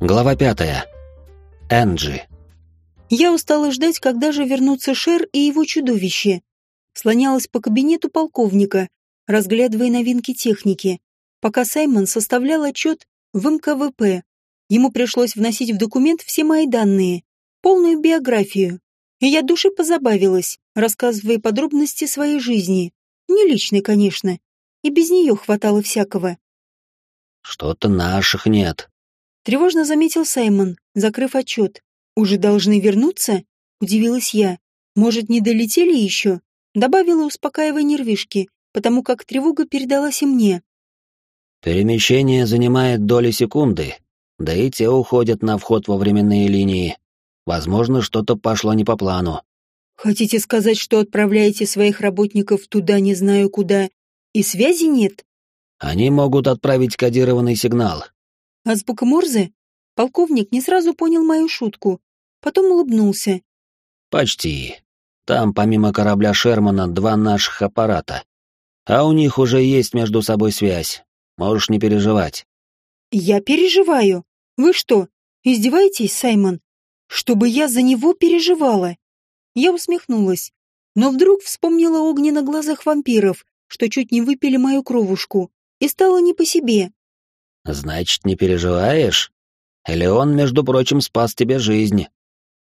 Глава пятая. Энджи. Я устала ждать, когда же вернутся Шер и его чудовище. Слонялась по кабинету полковника, разглядывая новинки техники, пока Саймон составлял отчет в МКВП. Ему пришлось вносить в документ все мои данные, полную биографию. И я души позабавилась, рассказывая подробности своей жизни. Не личной, конечно. И без нее хватало всякого. «Что-то наших нет», — тревожно заметил Саймон, закрыв отчет. «Уже должны вернуться?» — удивилась я. «Может, не долетели еще?» Добавила, успокаивая нервишки, потому как тревога передалась и мне. «Перемещение занимает доли секунды, да и те уходят на вход во временные линии. Возможно, что-то пошло не по плану. Хотите сказать, что отправляете своих работников туда не знаю куда, и связи нет? Они могут отправить кодированный сигнал. Азбука Морзе? Полковник не сразу понял мою шутку, потом улыбнулся. Почти. Там помимо корабля Шермана два наших аппарата. А у них уже есть между собой связь. Можешь не переживать. Я переживаю. Вы что, издеваетесь, Саймон? Чтобы я за него переживала? Я усмехнулась, но вдруг вспомнила огни на глазах вампиров, что чуть не выпили мою кровушку, и стало не по себе. «Значит, не переживаешь? Или он, между прочим, спас тебе жизнь?»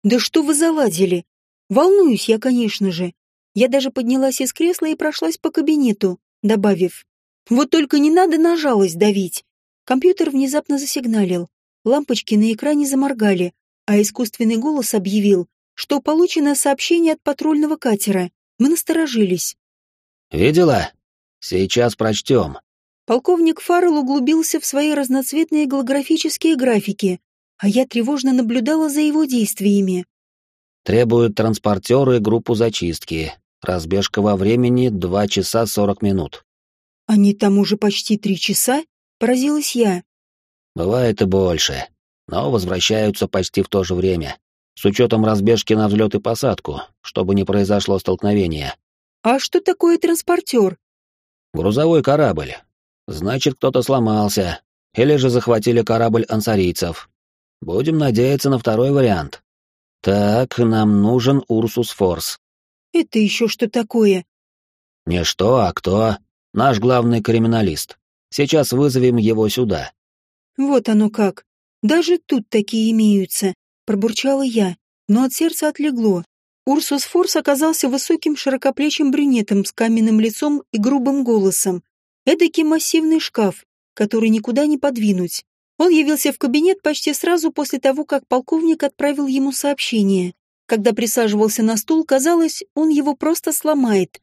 «Да что вы заладили? Волнуюсь я, конечно же. Я даже поднялась из кресла и прошлась по кабинету, добавив. Вот только не надо на жалость давить. Компьютер внезапно засигналил. Лампочки на экране заморгали, а искусственный голос объявил, что получено сообщение от патрульного катера. Мы насторожились. «Видела? Сейчас прочтем». Полковник Фаррелл углубился в свои разноцветные голографические графики, а я тревожно наблюдала за его действиями. Требуют транспортеры группу зачистки. Разбежка во времени 2 часа 40 минут. Они там уже почти три часа? Поразилась я. Бывает и больше, но возвращаются почти в то же время с учетом разбежки на взлет и посадку, чтобы не произошло столкновения. А что такое транспортер? Грузовой корабль. Значит, кто-то сломался. Или же захватили корабль ансарийцев. Будем надеяться на второй вариант. Так, нам нужен Урсус Форс. Это еще что такое? Не что, а кто. Наш главный криминалист. Сейчас вызовем его сюда. Вот оно как. Даже тут такие имеются пробурчала я, но от сердца отлегло. Урсус Форс оказался высоким широкоплечим брюнетом с каменным лицом и грубым голосом. Эдакий массивный шкаф, который никуда не подвинуть. Он явился в кабинет почти сразу после того, как полковник отправил ему сообщение. Когда присаживался на стул, казалось, он его просто сломает.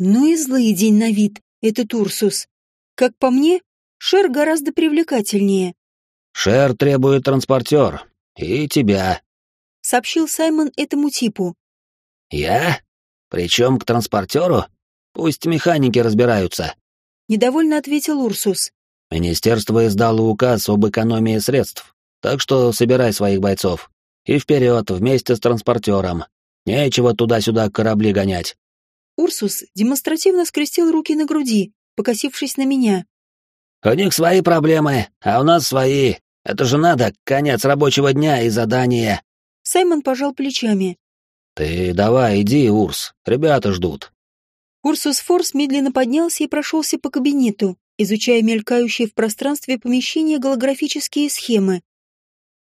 Ну и злый день на вид, этот Урсус. Как по мне, Шер гораздо привлекательнее. «Шер требует транспортер», «И тебя», — сообщил Саймон этому типу. «Я? Причем к транспортеру? Пусть механики разбираются», — недовольно ответил Урсус. «Министерство издало указ об экономии средств, так что собирай своих бойцов. И вперед, вместе с транспортером. Нечего туда-сюда корабли гонять». Урсус демонстративно скрестил руки на груди, покосившись на меня. «У них свои проблемы, а у нас свои. Это же надо, конец рабочего дня и задание. Саймон пожал плечами. Ты давай, иди, Урс, ребята ждут. Урсус Форс медленно поднялся и прошелся по кабинету, изучая мелькающие в пространстве помещения голографические схемы.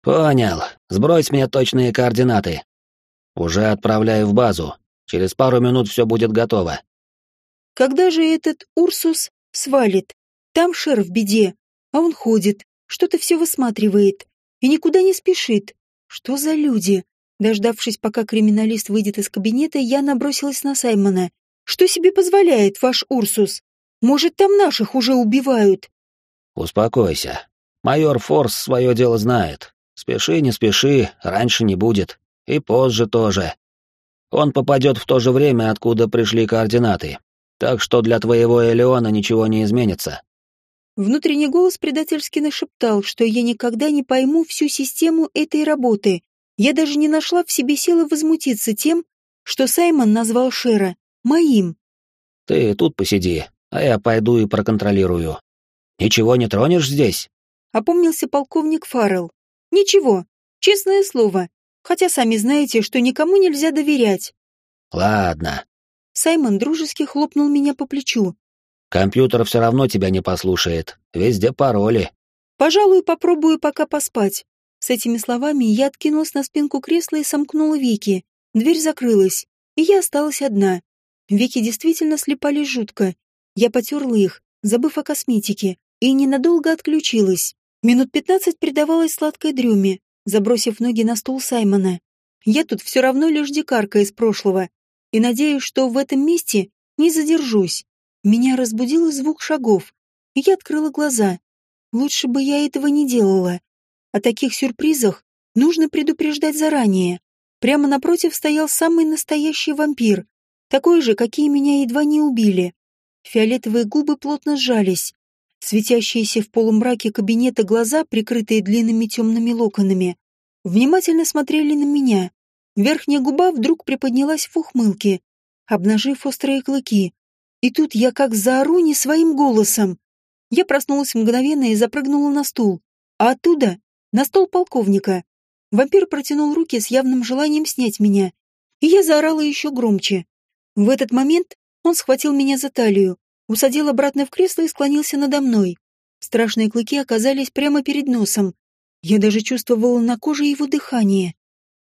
Понял. Сбрось мне точные координаты. Уже отправляю в базу. Через пару минут все будет готово. Когда же этот Урсус свалит? Там Шер в беде, а он ходит, что-то все высматривает и никуда не спешит. Что за люди? Дождавшись, пока криминалист выйдет из кабинета, я набросилась на Саймона. Что себе позволяет ваш Урсус? Может, там наших уже убивают? Успокойся. Майор Форс свое дело знает. Спеши, не спеши, раньше не будет. И позже тоже. Он попадет в то же время, откуда пришли координаты. Так что для твоего Элеона ничего не изменится. Внутренний голос предательски нашептал, что я никогда не пойму всю систему этой работы. Я даже не нашла в себе силы возмутиться тем, что Саймон назвал Шера моим. «Ты тут посиди, а я пойду и проконтролирую. Ничего не тронешь здесь?» Опомнился полковник Фаррелл. Ничего, честное слово. Хотя сами знаете, что никому нельзя доверять. Ладно. Саймон дружески хлопнул меня по плечу. Компьютер все равно тебя не послушает. Везде пароли. Пожалуй, попробую пока поспать. С этими словами я откинулась на спинку кресла и сомкнула веки. Дверь закрылась, и я осталась одна. Веки действительно слепались жутко. Я потерла их, забыв о косметике, и ненадолго отключилась. Минут пятнадцать предавалась сладкой дреме, забросив ноги на стул Саймона. Я тут все равно лишь дикарка из прошлого, и надеюсь, что в этом месте не задержусь. Меня разбудил звук шагов, и я открыла глаза. Лучше бы я этого не делала. О таких сюрпризах нужно предупреждать заранее. Прямо напротив стоял самый настоящий вампир, такой же, какие меня едва не убили. Фиолетовые губы плотно сжались. Светящиеся в полумраке кабинета глаза, прикрытые длинными темными локонами, внимательно смотрели на меня. Верхняя губа вдруг приподнялась в ухмылке, обнажив острые клыки. И тут я как заору не своим голосом. Я проснулась мгновенно и запрыгнула на стул, а оттуда — на стол полковника. Вампир протянул руки с явным желанием снять меня, и я заорала еще громче. В этот момент он схватил меня за талию, усадил обратно в кресло и склонился надо мной. Страшные клыки оказались прямо перед носом. Я даже чувствовала на коже его дыхание.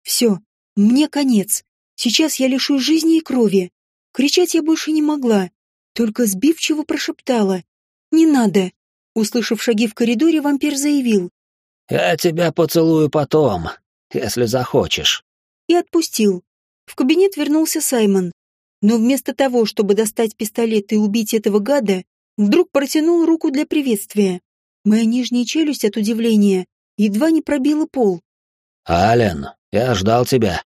Все, мне конец. Сейчас я лишусь жизни и крови. Кричать я больше не могла, только сбивчиво прошептала. «Не надо!» Услышав шаги в коридоре, вампир заявил. «Я тебя поцелую потом, если захочешь». И отпустил. В кабинет вернулся Саймон. Но вместо того, чтобы достать пистолет и убить этого гада, вдруг протянул руку для приветствия. Моя нижняя челюсть от удивления едва не пробила пол. «Ален, я ждал тебя».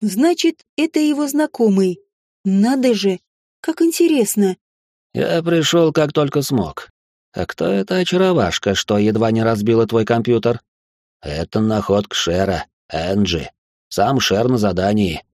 Значит, это его знакомый. Надо же, как интересно. Я пришел, как только смог. А кто эта очаровашка, что едва не разбила твой компьютер? Это находка Шера, Энджи. Сам Шер на задании.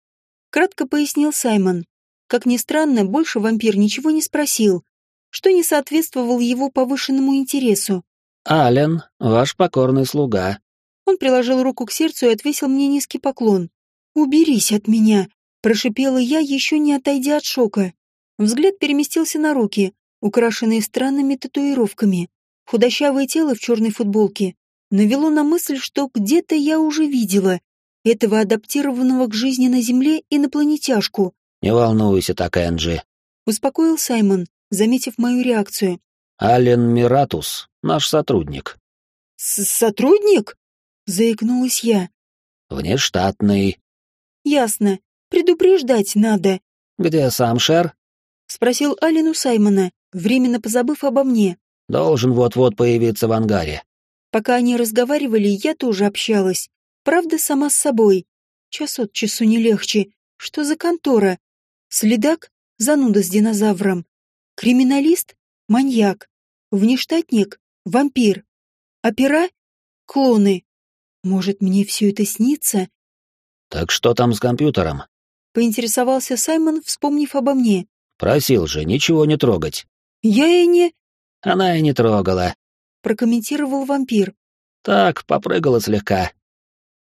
Кратко пояснил Саймон. Как ни странно, больше вампир ничего не спросил, что не соответствовал его повышенному интересу. «Ален, ваш покорный слуга». Он приложил руку к сердцу и отвесил мне низкий поклон. «Уберись от меня!» – прошипела я, еще не отойдя от шока. Взгляд переместился на руки, украшенные странными татуировками. Худощавое тело в черной футболке навело на мысль, что где-то я уже видела этого адаптированного к жизни на Земле инопланетяшку. «Не волнуйся так, Энджи», — успокоил Саймон, заметив мою реакцию. «Ален Миратус, наш сотрудник». С «Сотрудник?» — заикнулась я. «Внештатный». «Ясно. Предупреждать надо». «Где сам Шер?» — спросил Ален у Саймона временно позабыв обо мне. Должен вот-вот появиться в ангаре. Пока они разговаривали, я тоже общалась. Правда, сама с собой. Час от часу не легче. Что за контора? Следак? Зануда с динозавром. Криминалист? Маньяк. Внештатник? Вампир. Опера? Клоны. Может, мне все это снится? Так что там с компьютером? Поинтересовался Саймон, вспомнив обо мне. Просил же ничего не трогать. «Я и не...» «Она и не трогала», — прокомментировал вампир. «Так, попрыгала слегка.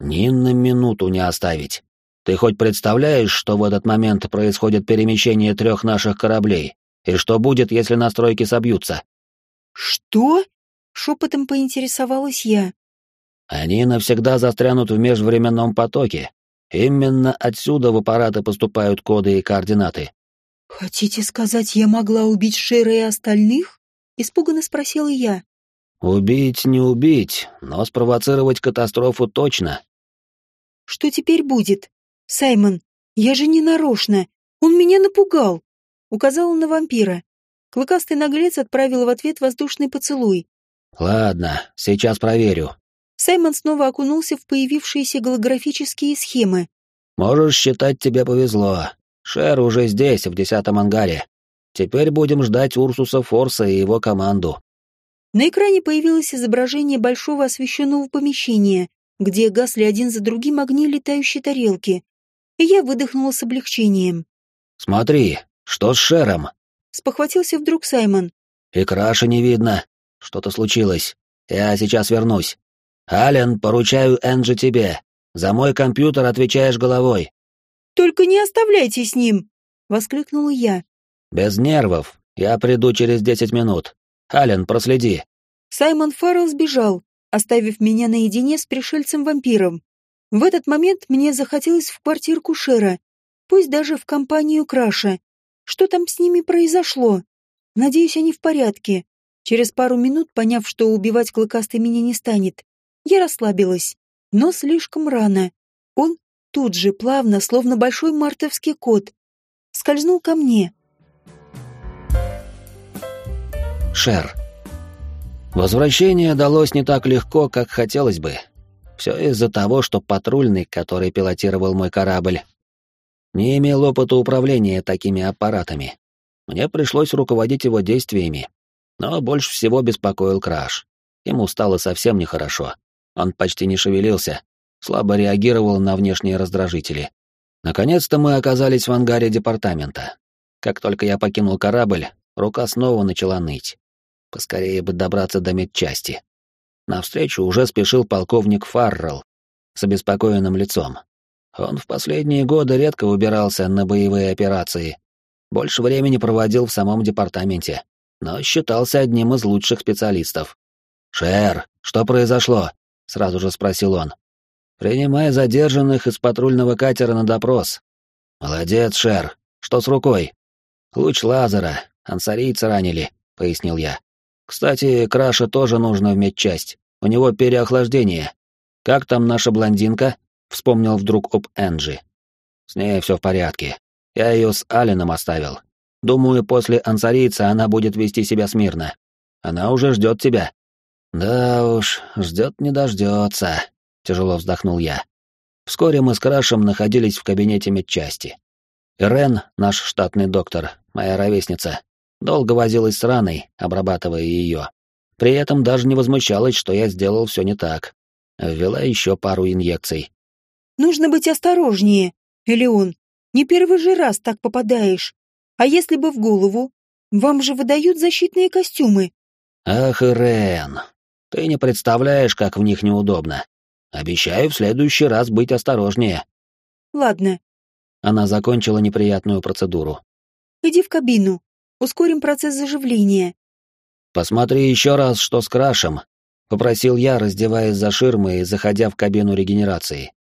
Ни на минуту не оставить. Ты хоть представляешь, что в этот момент происходит перемещение трех наших кораблей? И что будет, если настройки собьются?» «Что?» — шепотом поинтересовалась я. «Они навсегда застрянут в межвременном потоке. Именно отсюда в аппараты поступают коды и координаты. «Хотите сказать, я могла убить Шера и остальных?» — испуганно спросила я. «Убить не убить, но спровоцировать катастрофу точно». «Что теперь будет? Саймон, я же не нарочно. Он меня напугал!» — указала на вампира. Клыкастый наглец отправил в ответ воздушный поцелуй. «Ладно, сейчас проверю». Саймон снова окунулся в появившиеся голографические схемы. «Можешь считать, тебе повезло. Шер уже здесь, в десятом ангаре. Теперь будем ждать Урсуса Форса и его команду. На экране появилось изображение большого освещенного помещения, где гасли один за другим огни летающей тарелки. И я выдохнула с облегчением. «Смотри, что с Шером?» Спохватился вдруг Саймон. «И краши не видно. Что-то случилось. Я сейчас вернусь. «Ален, поручаю Энджи тебе. За мой компьютер отвечаешь головой». «Только не оставляйте с ним!» — воскликнула я. «Без нервов. Я приду через десять минут. Ален, проследи». Саймон Фаррелл сбежал, оставив меня наедине с пришельцем-вампиром. В этот момент мне захотелось в квартирку Шера, пусть даже в компанию Краша. Что там с ними произошло? Надеюсь, они в порядке. Через пару минут, поняв, что убивать клыкастый меня не станет, я расслабилась. Но слишком рано. Он тут же, плавно, словно большой мартовский кот, скользнул ко мне. Шер. Возвращение далось не так легко, как хотелось бы. Все из-за того, что патрульный, который пилотировал мой корабль, не имел опыта управления такими аппаратами. Мне пришлось руководить его действиями. Но больше всего беспокоил Краш. Ему стало совсем нехорошо. Он почти не шевелился, слабо реагировал на внешние раздражители. Наконец-то мы оказались в ангаре департамента. Как только я покинул корабль, рука снова начала ныть. Поскорее бы добраться до медчасти. Навстречу уже спешил полковник Фаррелл с обеспокоенным лицом. Он в последние годы редко выбирался на боевые операции, больше времени проводил в самом департаменте, но считался одним из лучших специалистов. «Шер, что произошло?» — сразу же спросил он. «Принимай задержанных из патрульного катера на допрос». «Молодец, Шер. Что с рукой?» «Луч лазера. Ансарийца ранили», — пояснил я. «Кстати, Краша тоже нужно в медчасть. У него переохлаждение. Как там наша блондинка?» — вспомнил вдруг об Энджи. «С ней все в порядке. Я ее с Алином оставил. Думаю, после ансарийца она будет вести себя смирно. Она уже ждет тебя». «Да уж, ждет не дождется», — тяжело вздохнул я. Вскоре мы с Крашем находились в кабинете медчасти. Ирен, наш штатный доктор, моя ровесница, долго возилась с раной, обрабатывая ее. При этом даже не возмущалась, что я сделал все не так. Ввела еще пару инъекций. «Нужно быть осторожнее, Элеон. Не первый же раз так попадаешь. А если бы в голову? Вам же выдают защитные костюмы. Ах, Ирен, ты не представляешь, как в них неудобно. Обещаю в следующий раз быть осторожнее. Ладно. Она закончила неприятную процедуру. Иди в кабину. Ускорим процесс заживления. Посмотри еще раз, что с крашем, попросил я, раздеваясь за ширмой и заходя в кабину регенерации.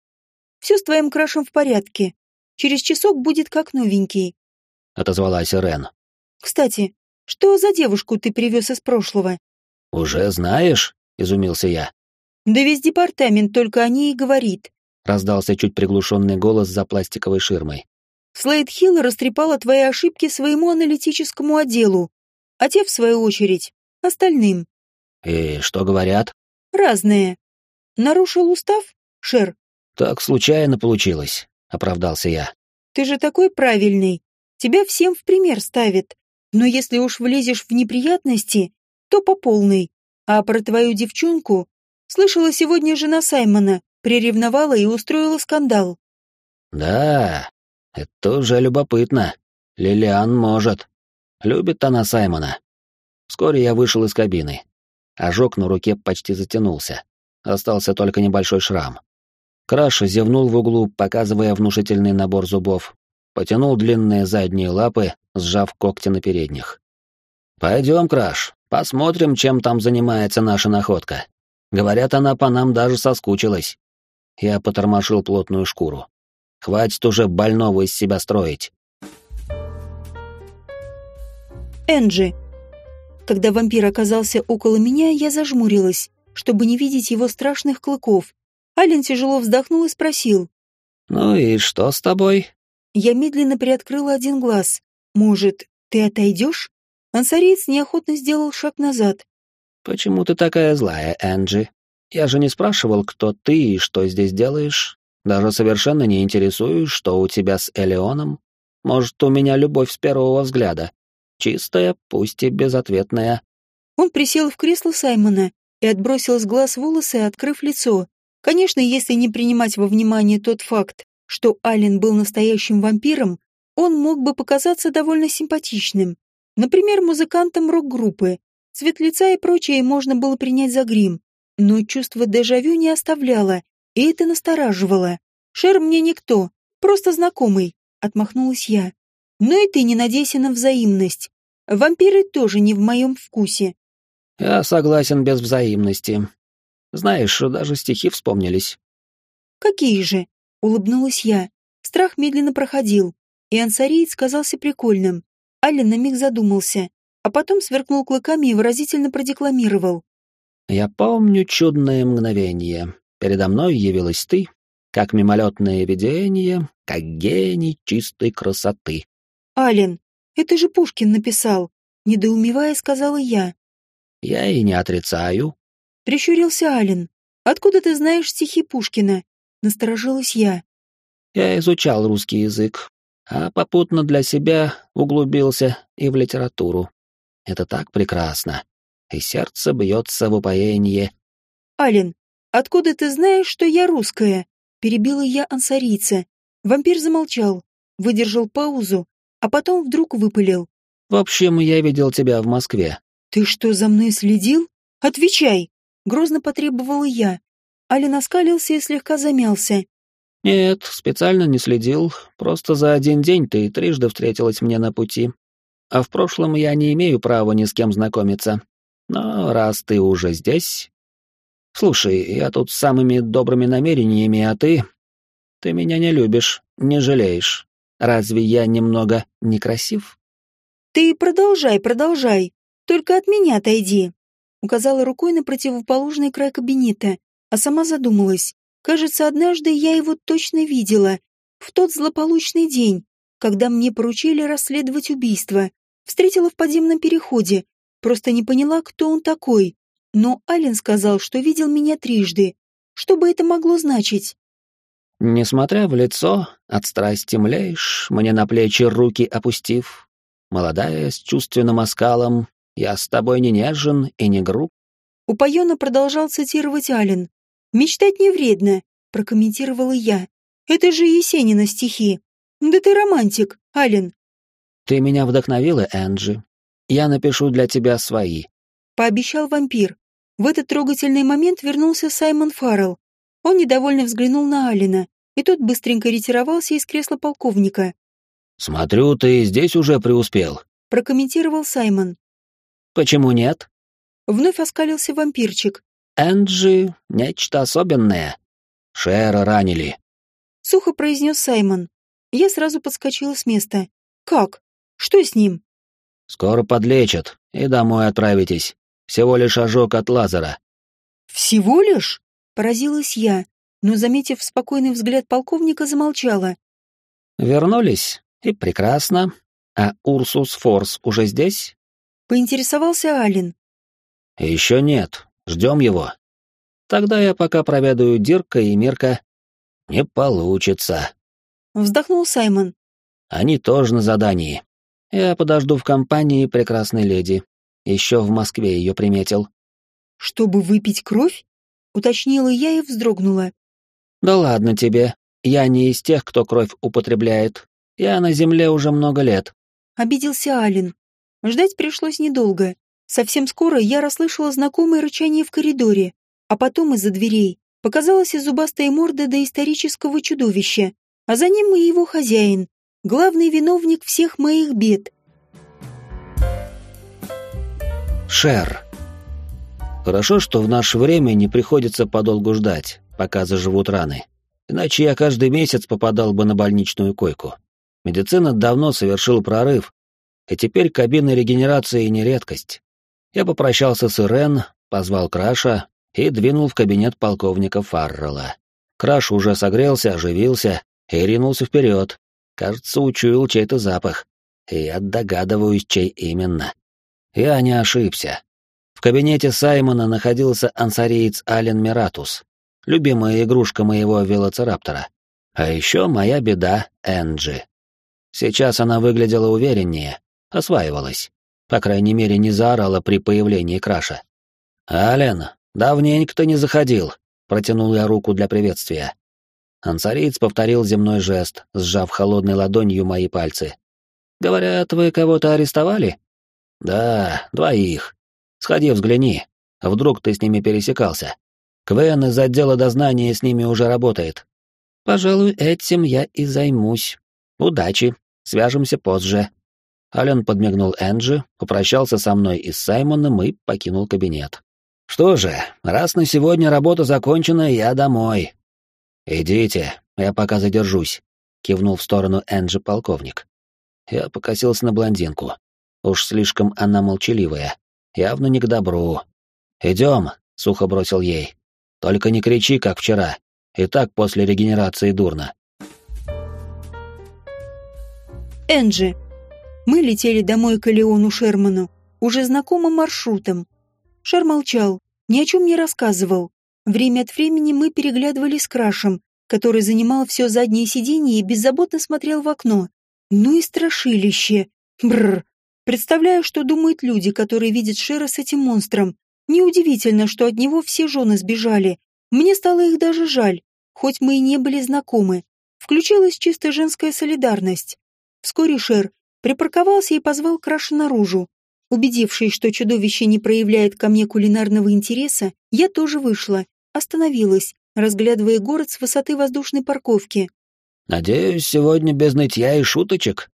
Все с твоим крашем в порядке. Через часок будет как новенький», — отозвалась Рен. «Кстати, что за девушку ты привез из прошлого?» «Уже знаешь?» — изумился я. «Да весь департамент только о ней и говорит», — раздался чуть приглушенный голос за пластиковой ширмой. «Слейд Хилл растрепала твои ошибки своему аналитическому отделу, а те, в свою очередь, остальным». «И что говорят?» «Разные. Нарушил устав, Шер?» «Так случайно получилось оправдался я. Ты же такой правильный. Тебя всем в пример ставят. Но если уж влезешь в неприятности, то по полной. А про твою девчонку слышала сегодня жена Саймона, приревновала и устроила скандал. Да, это уже любопытно. Лилиан может. Любит она Саймона. Вскоре я вышел из кабины. Ожог на руке почти затянулся. Остался только небольшой шрам. Краш зевнул в углу, показывая внушительный набор зубов. Потянул длинные задние лапы, сжав когти на передних. «Пойдем, Краш, посмотрим, чем там занимается наша находка. Говорят, она по нам даже соскучилась». Я потормошил плотную шкуру. «Хватит уже больного из себя строить». Энджи. Когда вампир оказался около меня, я зажмурилась, чтобы не видеть его страшных клыков, Ален тяжело вздохнул и спросил. «Ну и что с тобой?» Я медленно приоткрыла один глаз. «Может, ты отойдешь?» Ансариец неохотно сделал шаг назад. «Почему ты такая злая, Энджи? Я же не спрашивал, кто ты и что здесь делаешь. Даже совершенно не интересуюсь, что у тебя с Элеоном. Может, у меня любовь с первого взгляда. Чистая, пусть и безответная». Он присел в кресло Саймона и отбросил с глаз волосы, открыв лицо. Конечно, если не принимать во внимание тот факт, что Ален был настоящим вампиром, он мог бы показаться довольно симпатичным. Например, музыкантом рок-группы. Цвет лица и прочее можно было принять за грим. Но чувство дежавю не оставляло, и это настораживало. «Шер мне никто, просто знакомый», — отмахнулась я. «Но и ты не надейся на взаимность. Вампиры тоже не в моем вкусе». «Я согласен без взаимности. Знаешь, даже стихи вспомнились». «Какие же?» — улыбнулась я. Страх медленно проходил, и ансариец казался прикольным. Ален на миг задумался, а потом сверкнул клыками и выразительно продекламировал. «Я помню чудное мгновение. Передо мной явилась ты, как мимолетное видение, как гений чистой красоты». «Ален, это же Пушкин написал», — недоумевая сказала я. «Я и не отрицаю». Прищурился Ален. «Откуда ты знаешь стихи Пушкина?» Насторожилась я. Я изучал русский язык, а попутно для себя углубился и в литературу. Это так прекрасно. И сердце бьется в упоении. «Ален, откуда ты знаешь, что я русская?» Перебила я ансарийца. Вампир замолчал, выдержал паузу, а потом вдруг выпалил. «В общем, я видел тебя в Москве». «Ты что, за мной следил? Отвечай!» Грозно потребовала я. Ален оскалился и слегка замялся. «Нет, специально не следил. Просто за один день ты трижды встретилась мне на пути. А в прошлом я не имею права ни с кем знакомиться. Но раз ты уже здесь... Слушай, я тут с самыми добрыми намерениями, а ты... Ты меня не любишь, не жалеешь. Разве я немного некрасив?» «Ты продолжай, продолжай. Только от меня отойди», — указала рукой на противоположный край кабинета а сама задумалась. Кажется, однажды я его точно видела. В тот злополучный день, когда мне поручили расследовать убийство. Встретила в подземном переходе. Просто не поняла, кто он такой. Но Ален сказал, что видел меня трижды. Что бы это могло значить? Несмотря в лицо, от страсти млеешь, мне на плечи руки опустив. Молодая, с чувственным оскалом, я с тобой не нежен и не груб. Упоенно продолжал цитировать Ален. «Мечтать не вредно», — прокомментировала я. «Это же Есенина стихи. Да ты романтик, Ален». «Ты меня вдохновила, Энджи. Я напишу для тебя свои», — пообещал вампир. В этот трогательный момент вернулся Саймон Фаррелл. Он недовольно взглянул на Алина, и тот быстренько ретировался из кресла полковника. «Смотрю, ты здесь уже преуспел», — прокомментировал Саймон. «Почему нет?» Вновь оскалился вампирчик, Энджи — нечто особенное. Шера ранили. Сухо произнес Саймон. Я сразу подскочила с места. Как? Что с ним? Скоро подлечат, и домой отправитесь. Всего лишь ожог от лазера. Всего лишь? Поразилась я, но, заметив спокойный взгляд полковника, замолчала. Вернулись, и прекрасно. А Урсус Форс уже здесь? Поинтересовался Ален. Еще нет, Ждем его. Тогда я пока проведаю Дирка и Мирка. Не получится. Вздохнул Саймон. Они тоже на задании. Я подожду в компании прекрасной леди. Еще в Москве ее приметил. Чтобы выпить кровь? Уточнила я и вздрогнула. Да ладно тебе. Я не из тех, кто кровь употребляет. Я на земле уже много лет. Обиделся Ален. Ждать пришлось недолго. Совсем скоро я расслышала знакомое рычание в коридоре, а потом из-за дверей показалась и зубастая морда доисторического чудовища, а за ним и его хозяин, главный виновник всех моих бед. Шер. Хорошо, что в наше время не приходится подолгу ждать, пока заживут раны. Иначе я каждый месяц попадал бы на больничную койку. Медицина давно совершил прорыв, и теперь кабины регенерации не редкость. Я попрощался с Ирен, позвал Краша и двинул в кабинет полковника Фаррелла. Краш уже согрелся, оживился и ринулся вперед. Кажется, учуял чей-то запах. И я догадываюсь, чей именно. Я не ошибся. В кабинете Саймона находился ансариец Ален Миратус, любимая игрушка моего велоцираптора. А еще моя беда Энджи. Сейчас она выглядела увереннее, осваивалась. По крайней мере, не заорала при появлении Краша. «Ален, давненько ты не заходил», — протянул я руку для приветствия. Ансариец повторил земной жест, сжав холодной ладонью мои пальцы. «Говорят, вы кого-то арестовали?» «Да, двоих. Сходи взгляни. Вдруг ты с ними пересекался. Квен из отдела дознания с ними уже работает. Пожалуй, этим я и займусь. Удачи. Свяжемся позже. Ален подмигнул Энджи, попрощался со мной и с Саймоном и покинул кабинет. Что же, раз на сегодня работа закончена, я домой. Идите, я пока задержусь, кивнул в сторону Энджи полковник. Я покосился на блондинку. Уж слишком она молчаливая. Явно не к добру. Идем, сухо бросил ей. Только не кричи, как вчера. И так после регенерации дурно. Энджи. Мы летели домой к Элеону Шерману, уже знакомым маршрутом. Шер молчал, ни о чем не рассказывал. Время от времени мы переглядывались с Крашем, который занимал все заднее сиденье и беззаботно смотрел в окно. Ну и страшилище. Бррр. Представляю, что думают люди, которые видят Шера с этим монстром. Неудивительно, что от него все жены сбежали. Мне стало их даже жаль, хоть мы и не были знакомы. Включилась чисто женская солидарность. Вскоре Шер припарковался и позвал Краша наружу. Убедившись, что чудовище не проявляет ко мне кулинарного интереса, я тоже вышла, остановилась, разглядывая город с высоты воздушной парковки. «Надеюсь, сегодня без нытья и шуточек?»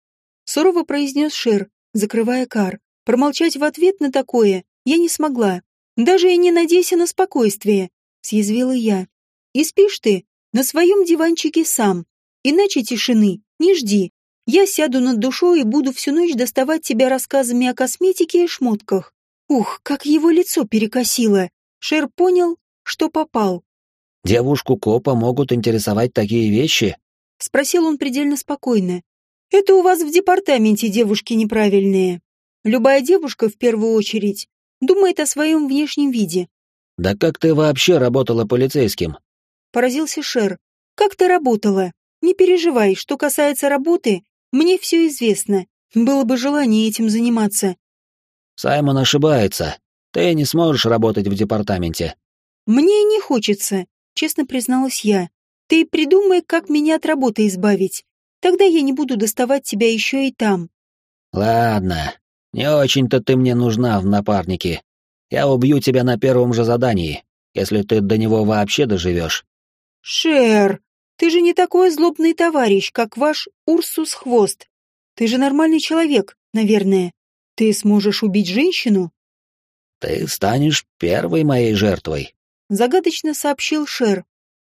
Сурово произнес Шер, закрывая кар. Промолчать в ответ на такое я не смогла. Даже и не надейся на спокойствие, съязвила я. И спишь ты на своем диванчике сам, иначе тишины не жди. Я сяду над душой и буду всю ночь доставать тебя рассказами о косметике и шмотках. Ух, как его лицо перекосило. Шер понял, что попал. Девушку-копа могут интересовать такие вещи? Спросил он предельно спокойно. Это у вас в департаменте девушки неправильные. Любая девушка, в первую очередь, думает о своем внешнем виде. Да как ты вообще работала полицейским? Поразился Шер. Как ты работала? Не переживай, что касается работы, мне все известно. Было бы желание этим заниматься. Саймон ошибается. Ты не сможешь работать в департаменте. Мне не хочется, честно призналась я. Ты придумай, как меня от работы избавить. Тогда я не буду доставать тебя еще и там. Ладно, не очень-то ты мне нужна в напарнике. Я убью тебя на первом же задании, если ты до него вообще доживешь. Шер, ты же не такой злобный товарищ, как ваш Урсус Хвост. Ты же нормальный человек, наверное. Ты сможешь убить женщину? Ты станешь первой моей жертвой, загадочно сообщил Шер.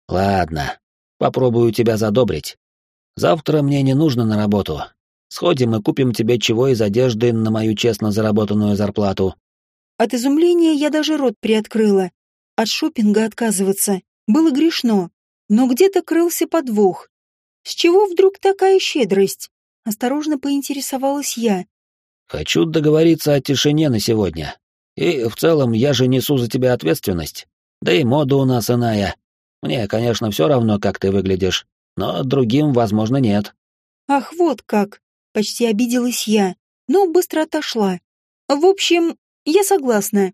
Ладно, попробую тебя задобрить. Завтра мне не нужно на работу, Сходим и купим тебе чего из одежды на мою честно заработанную зарплату». От изумления я даже рот приоткрыла. От шопинга отказываться было грешно, но где-то крылся подвох. С чего вдруг такая щедрость? Осторожно поинтересовалась я. «Хочу договориться о тишине на сегодня. И в целом я же несу за тебя ответственность. Да и мода у нас иная. Мне, конечно, все равно, как ты выглядишь, но другим, возможно, нет». «Ах, вот как!» Почти обиделась я, но быстро отошла. В общем, я согласна.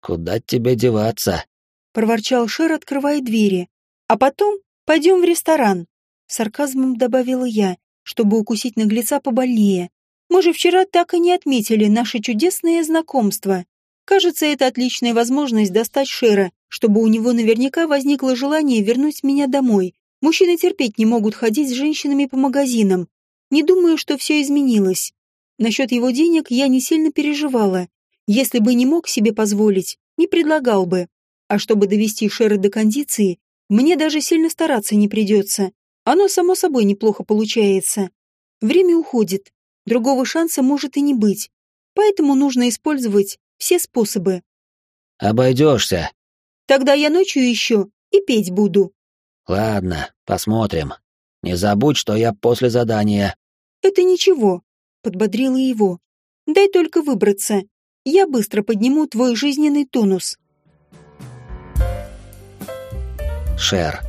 «Куда тебе деваться?» — проворчал Шер, открывая двери. «А потом пойдем в ресторан», — сарказмом добавила я, чтобы укусить наглеца побольнее. «Мы же вчера так и не отметили наше чудесное знакомство. Кажется, это отличная возможность достать Шера, чтобы у него наверняка возникло желание вернуть меня домой. Мужчины терпеть не могут ходить с женщинами по магазинам, не думаю, что все изменилось. Насчет его денег я не сильно переживала. Если бы не мог себе позволить, не предлагал бы. А чтобы довести Шера до кондиции, мне даже сильно стараться не придется. Оно само собой неплохо получается. Время уходит. Другого шанса может и не быть. Поэтому нужно использовать все способы. Обойдешься. Тогда я ночью еще и петь буду. Ладно, посмотрим. Не забудь, что я после задания. Это ничего, подбодрила его. Дай только выбраться. Я быстро подниму твой жизненный тонус. Шер.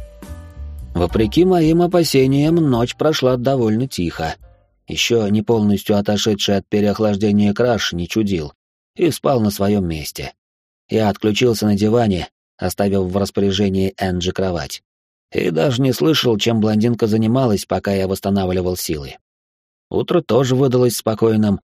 Вопреки моим опасениям, ночь прошла довольно тихо. Еще не полностью отошедший от переохлаждения краш не чудил и спал на своем месте. Я отключился на диване, оставив в распоряжении Энджи кровать и даже не слышал, чем блондинка занималась, пока я восстанавливал силы. Утро тоже выдалось спокойным.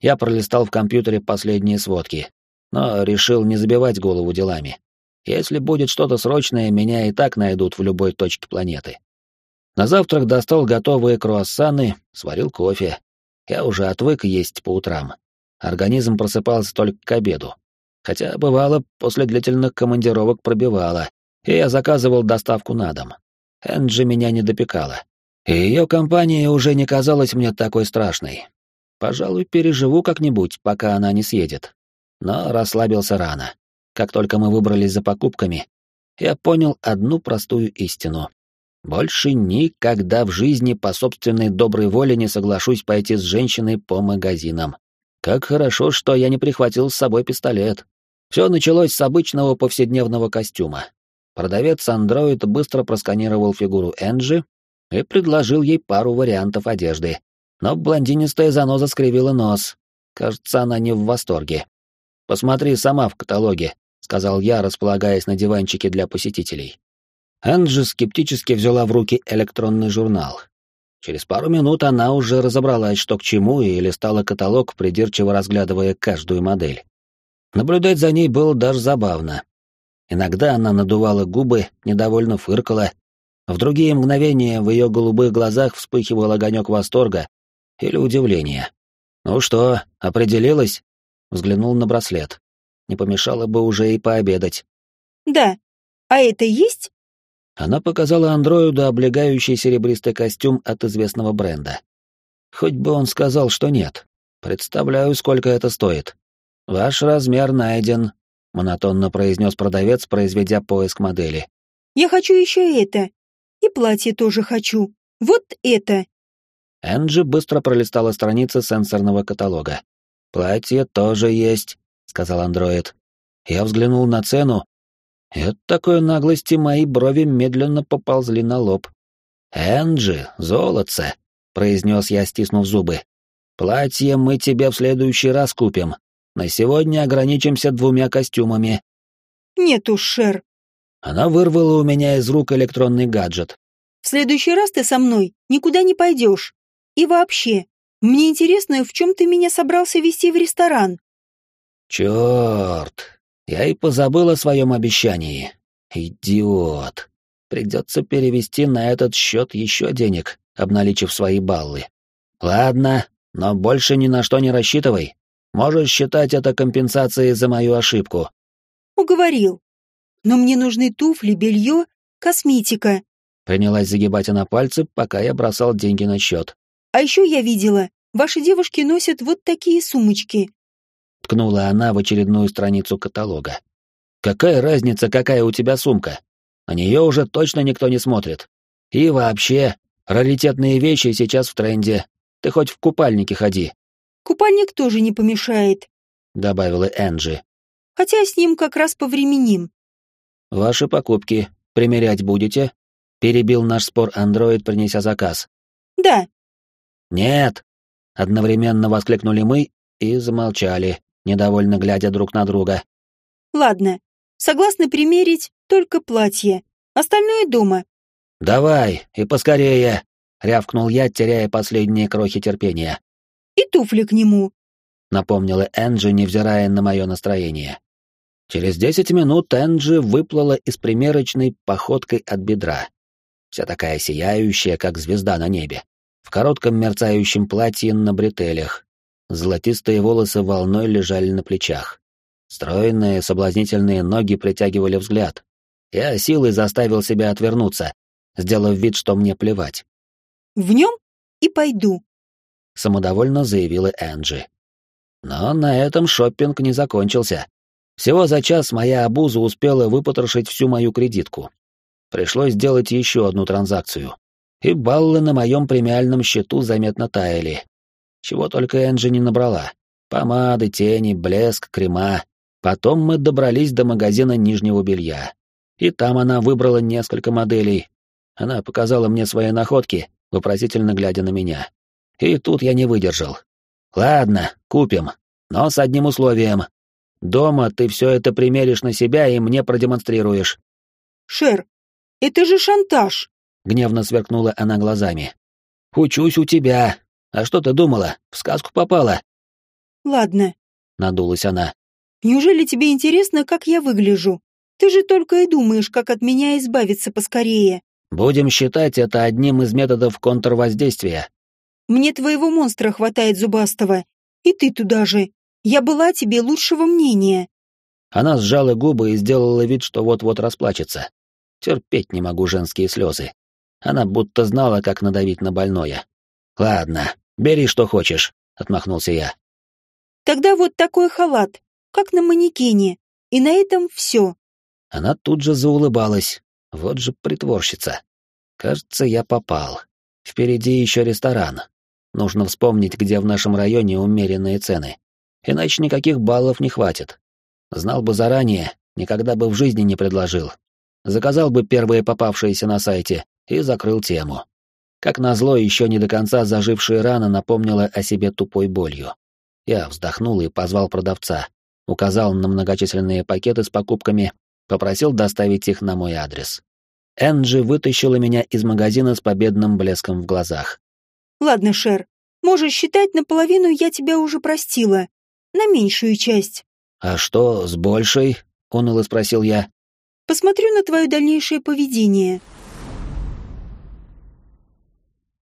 Я пролистал в компьютере последние сводки, но решил не забивать голову делами. Если будет что-то срочное, меня и так найдут в любой точке планеты. На завтрак достал готовые круассаны, сварил кофе. Я уже отвык есть по утрам. Организм просыпался только к обеду. Хотя, бывало, после длительных командировок пробивало, и я заказывал доставку на дом. Энджи меня не допекала. И ее компания уже не казалась мне такой страшной. Пожалуй, переживу как-нибудь, пока она не съедет. Но расслабился рано. Как только мы выбрались за покупками, я понял одну простую истину. Больше никогда в жизни по собственной доброй воле не соглашусь пойти с женщиной по магазинам. Как хорошо, что я не прихватил с собой пистолет. Все началось с обычного повседневного костюма. Продавец-андроид быстро просканировал фигуру Энджи и предложил ей пару вариантов одежды. Но блондинистая заноза скривила нос. Кажется, она не в восторге. «Посмотри сама в каталоге», — сказал я, располагаясь на диванчике для посетителей. Энджи скептически взяла в руки электронный журнал. Через пару минут она уже разобралась, что к чему, и листала каталог, придирчиво разглядывая каждую модель. Наблюдать за ней было даже забавно. Иногда она надувала губы, недовольно фыркала. В другие мгновения в ее голубых глазах вспыхивал огонек восторга или удивления. «Ну что, определилась?» Взглянул на браслет. Не помешало бы уже и пообедать. «Да. А это есть?» Она показала андроиду облегающий серебристый костюм от известного бренда. Хоть бы он сказал, что нет. Представляю, сколько это стоит. «Ваш размер найден», — монотонно произнес продавец, произведя поиск модели. «Я хочу еще это. И платье тоже хочу. Вот это». Энджи быстро пролистала страницы сенсорного каталога. «Платье тоже есть», — сказал андроид. Я взглянул на цену, и от такой наглости мои брови медленно поползли на лоб. «Энджи, золотце», — произнес я, стиснув зубы. «Платье мы тебе в следующий раз купим. На сегодня ограничимся двумя костюмами». «Нет уж, Шер». Она вырвала у меня из рук электронный гаджет. «В следующий раз ты со мной никуда не пойдешь. И вообще, мне интересно, в чем ты меня собрался вести в ресторан?» «Черт! Я и позабыл о своем обещании. Идиот! Придется перевести на этот счет еще денег, обналичив свои баллы. Ладно, но больше ни на что не рассчитывай. Можешь считать это компенсацией за мою ошибку. Уговорил. Но мне нужны туфли, белье, косметика. Принялась загибать она пальцы, пока я бросал деньги на счет. А еще я видела, ваши девушки носят вот такие сумочки. Ткнула она в очередную страницу каталога. Какая разница, какая у тебя сумка? На нее уже точно никто не смотрит. И вообще, раритетные вещи сейчас в тренде. Ты хоть в купальнике ходи. Купальник тоже не помешает, добавила Энджи. Хотя с ним как раз повременим. Ваши покупки примерять будете? Перебил наш спор андроид, принеся заказ. Да. Нет. Одновременно воскликнули мы и замолчали, недовольно глядя друг на друга. Ладно, согласны примерить только платье. Остальное дома. Давай, и поскорее, рявкнул я, теряя последние крохи терпения. И туфли к нему», — напомнила Энджи, невзирая на мое настроение. Через десять минут Энджи выплыла из примерочной походкой от бедра. Вся такая сияющая, как звезда на небе. В коротком мерцающем платье на бретелях. Золотистые волосы волной лежали на плечах. Стройные, соблазнительные ноги притягивали взгляд. Я силой заставил себя отвернуться, сделав вид, что мне плевать. «В нем и пойду», самодовольно заявила Энджи. Но на этом шоппинг не закончился. Всего за час моя обуза успела выпотрошить всю мою кредитку. Пришлось сделать еще одну транзакцию. И баллы на моем премиальном счету заметно таяли. Чего только Энджи не набрала. Помады, тени, блеск, крема. Потом мы добрались до магазина нижнего белья. И там она выбрала несколько моделей. Она показала мне свои находки, вопросительно глядя на меня. И тут я не выдержал. Ладно, купим, но с одним условием. Дома ты все это примеришь на себя и мне продемонстрируешь. Шер, это же шантаж. Гневно сверкнула она глазами. Учусь у тебя. А что ты думала? В сказку попала? Ладно. Надулась она. Неужели тебе интересно, как я выгляжу? Ты же только и думаешь, как от меня избавиться поскорее. Будем считать это одним из методов контрвоздействия. Мне твоего монстра хватает зубастого. И ты туда же. Я была тебе лучшего мнения. Она сжала губы и сделала вид, что вот-вот расплачется. Терпеть не могу женские слезы. Она будто знала, как надавить на больное. «Ладно, бери, что хочешь», — отмахнулся я. «Тогда вот такой халат, как на манекене, и на этом все». Она тут же заулыбалась. Вот же притворщица. Кажется, я попал. Впереди еще ресторан. Нужно вспомнить, где в нашем районе умеренные цены. Иначе никаких баллов не хватит. Знал бы заранее, никогда бы в жизни не предложил. Заказал бы первые попавшиеся на сайте и закрыл тему. Как назло, еще не до конца зажившая рана напомнила о себе тупой болью. Я вздохнул и позвал продавца, указал на многочисленные пакеты с покупками, попросил доставить их на мой адрес. Энджи вытащила меня из магазина с победным блеском в глазах. «Ладно, Шер, можешь считать, наполовину я тебя уже простила. На меньшую часть». «А что с большей?» — уныло спросил я. «Посмотрю на твое дальнейшее поведение».